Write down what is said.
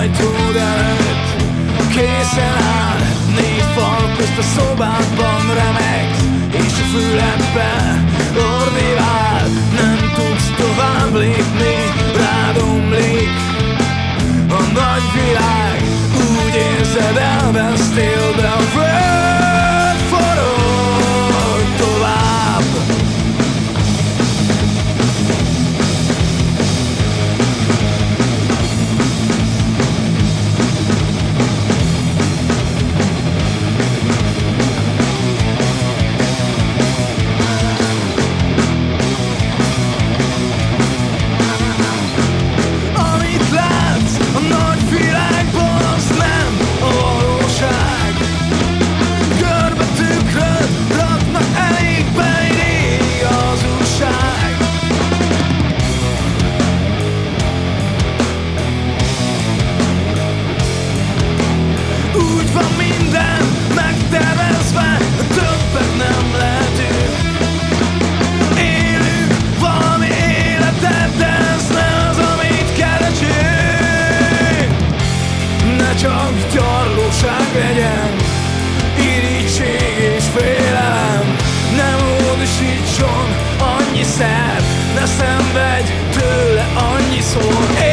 ajtód előtt Készen áll négy fal közt a szobán? Ne szenvedj tőle annyiszor